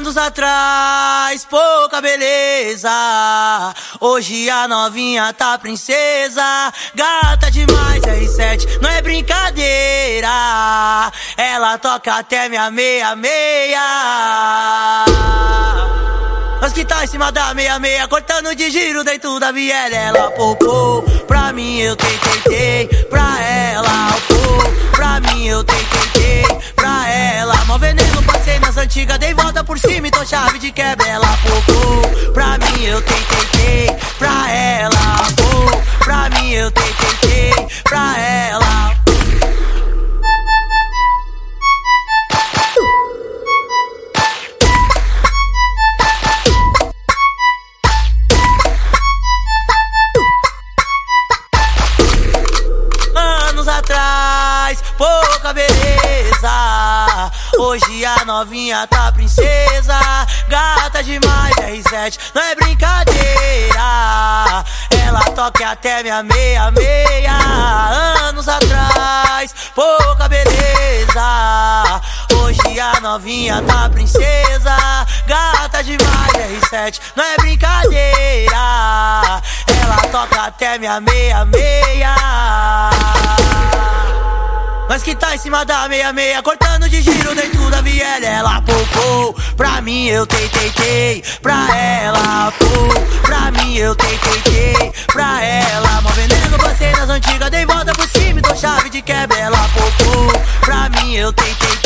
Anos atrás, pouca beleza. Hoje a novinha tá princesa. Gata demais, R7, não é brincadeira. Ela toca até minha meia-meia. Nós que tá em cima da meia-meia, cortando de giro dentro da viela. Ela popou, pra mim eu tentei, pra ela antigas, dei volta por cima e tô chave de quebra. Ela popou, pra mim eu tentei, tentei, pra ela pô. Pra mim eu tentei, tentei, pra ela anos atrás, pouca beleza. Hoje a novinha tá princesa, gata demais, R7, não é brincadeira. Ela toca até minha meia-meia. Anos atrás, pouca beleza. Hoje a novinha tá princesa, gata demais, R7, não é brincadeira. Ela toca até minha meia-meia. Nós que tá em cima da meia-meia, cortando de giro dentro da viela. Ela popou, pra mim eu tentei, tentei, pra ela pô. Pra mim eu tentei, tentei, pra ela. Mó veneno, passei nas antigas, dei volta por cima e dou chave de quebra. Ela popou, pra mim eu tentei.